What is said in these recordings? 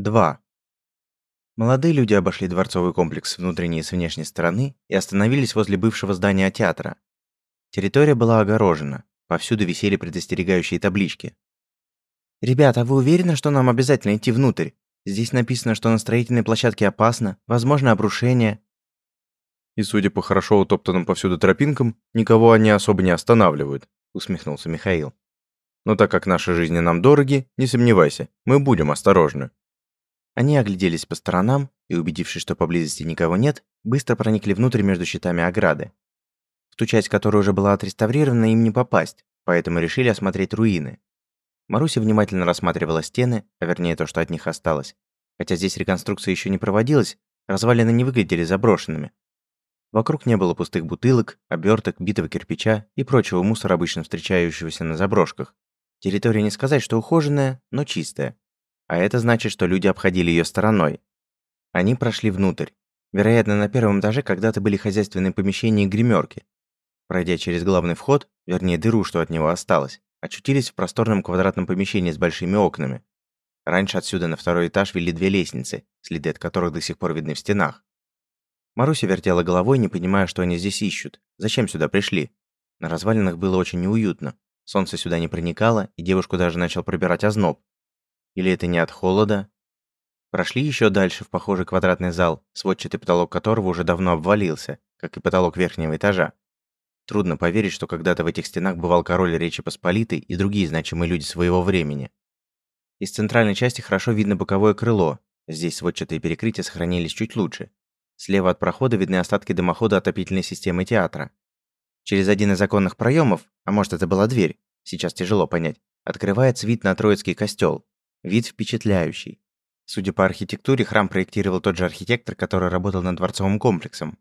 2. Молодые люди обошли дворцовый комплекс с внутренней и с внешней стороны и остановились возле бывшего здания театра. Территория была огорожена, повсюду висели предостерегающие таблички. «Ребята, вы уверены, что нам обязательно идти внутрь? Здесь написано, что на строительной площадке опасно, возможно обрушение». «И судя по хорошо утоптанным повсюду тропинкам, никого они особо не останавливают», усмехнулся Михаил. «Но так как наши жизни нам дороги, не сомневайся, мы будем осторожны». Они огляделись по сторонам и, убедившись, что поблизости никого нет, быстро проникли внутрь между щитами ограды. В ту часть, которая уже была отреставрирована, им не попасть, поэтому решили осмотреть руины. Маруся внимательно рассматривала стены, а вернее то, что от них осталось. Хотя здесь реконструкция еще не проводилась, развалины не выглядели заброшенными. Вокруг не было пустых бутылок, оберток, битого кирпича и прочего мусора, обычно встречающегося на заброшках. Территория не сказать, что ухоженная, но чистая а это значит, что люди обходили ее стороной. Они прошли внутрь. Вероятно, на первом этаже когда-то были хозяйственные помещения и гримерки. Пройдя через главный вход, вернее дыру, что от него осталось, очутились в просторном квадратном помещении с большими окнами. Раньше отсюда на второй этаж вели две лестницы, следы от которых до сих пор видны в стенах. Маруся вертела головой, не понимая, что они здесь ищут. Зачем сюда пришли? На развалинах было очень неуютно. Солнце сюда не проникало, и девушку даже начал пробирать озноб. Или это не от холода? Прошли еще дальше в похожий квадратный зал, сводчатый потолок которого уже давно обвалился, как и потолок верхнего этажа. Трудно поверить, что когда-то в этих стенах бывал король Речи Посполитой и другие значимые люди своего времени. Из центральной части хорошо видно боковое крыло. Здесь сводчатые перекрытия сохранились чуть лучше. Слева от прохода видны остатки дымохода отопительной системы театра. Через один из оконных проемов, а может это была дверь, сейчас тяжело понять, открывается вид на Троицкий костел. Вид впечатляющий. Судя по архитектуре, храм проектировал тот же архитектор, который работал над дворцовым комплексом.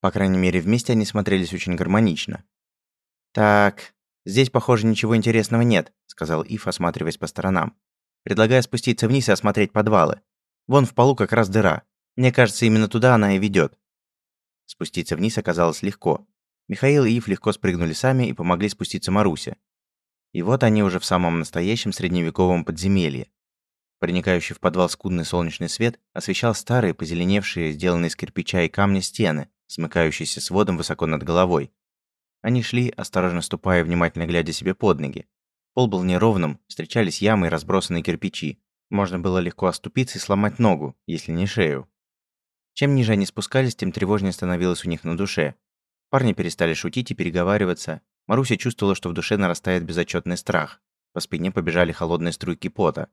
По крайней мере, вместе они смотрелись очень гармонично. «Так, здесь, похоже, ничего интересного нет», — сказал Ив, осматриваясь по сторонам. «Предлагаю спуститься вниз и осмотреть подвалы. Вон в полу как раз дыра. Мне кажется, именно туда она и ведет. Спуститься вниз оказалось легко. Михаил и Ив легко спрыгнули сами и помогли спуститься Марусе. И вот они уже в самом настоящем средневековом подземелье. Проникающий в подвал скудный солнечный свет освещал старые, позеленевшие, сделанные из кирпича и камня стены, смыкающиеся с водом высоко над головой. Они шли, осторожно ступая внимательно глядя себе под ноги. Пол был неровным, встречались ямы и разбросанные кирпичи. Можно было легко оступиться и сломать ногу, если не шею. Чем ниже они спускались, тем тревожнее становилось у них на душе. Парни перестали шутить и переговариваться, Маруся чувствовала, что в душе нарастает безотчетный страх. По спине побежали холодные струйки пота.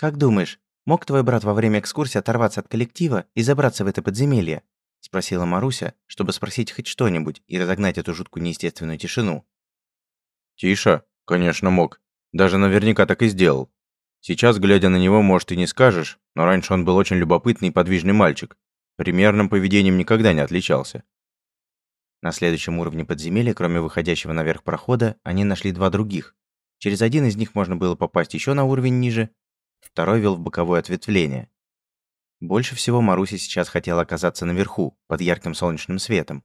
«Как думаешь, мог твой брат во время экскурсии оторваться от коллектива и забраться в это подземелье?» – спросила Маруся, чтобы спросить хоть что-нибудь и разогнать эту жуткую неестественную тишину. «Тише? Конечно, мог. Даже наверняка так и сделал. Сейчас, глядя на него, может, и не скажешь, но раньше он был очень любопытный и подвижный мальчик. Примерным поведением никогда не отличался. На следующем уровне подземелья, кроме выходящего наверх прохода, они нашли два других. Через один из них можно было попасть еще на уровень ниже, второй вел в боковое ответвление. Больше всего Маруся сейчас хотела оказаться наверху, под ярким солнечным светом.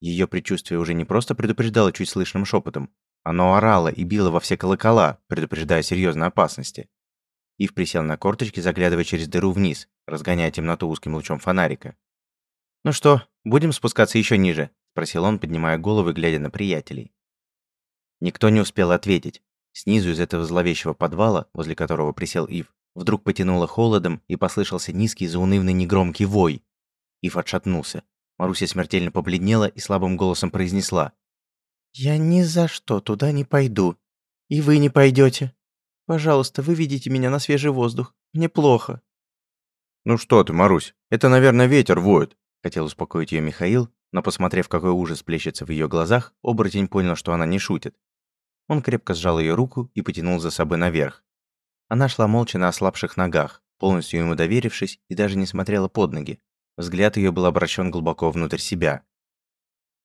Ее предчувствие уже не просто предупреждало чуть слышным шепотом, оно орало и било во все колокола, предупреждая серьезной опасности. Ив присел на корточки, заглядывая через дыру вниз, разгоняя темноту узким лучом фонарика. «Ну что, будем спускаться еще ниже?» спросил он, поднимая голову и глядя на приятелей. Никто не успел ответить. Снизу из этого зловещего подвала, возле которого присел Ив, вдруг потянуло холодом и послышался низкий заунывный негромкий вой. Ив отшатнулся. Маруся смертельно побледнела и слабым голосом произнесла. «Я ни за что туда не пойду. И вы не пойдете. Пожалуйста, выведите меня на свежий воздух. Мне плохо». «Ну что ты, Марусь, это, наверное, ветер воет», — хотел успокоить ее Михаил, но, посмотрев, какой ужас плещется в ее глазах, оборотень понял, что она не шутит. Он крепко сжал ее руку и потянул за собой наверх. Она шла молча на ослабших ногах, полностью ему доверившись и даже не смотрела под ноги. Взгляд ее был обращен глубоко внутрь себя.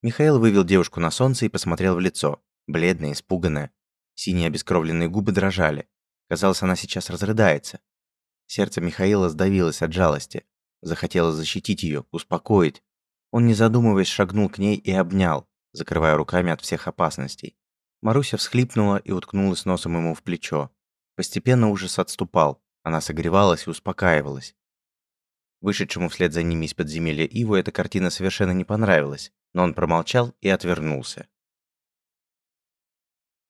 Михаил вывел девушку на солнце и посмотрел в лицо. Бледная, испуганная. Синие обескровленные губы дрожали. Казалось, она сейчас разрыдается. Сердце Михаила сдавилось от жалости. Захотелось защитить ее, успокоить, он, не задумываясь, шагнул к ней и обнял, закрывая руками от всех опасностей. Маруся всхлипнула и уткнулась носом ему в плечо. Постепенно ужас отступал. Она согревалась и успокаивалась. Вышедшему вслед за ними из подземелья Иву эта картина совершенно не понравилась, но он промолчал и отвернулся.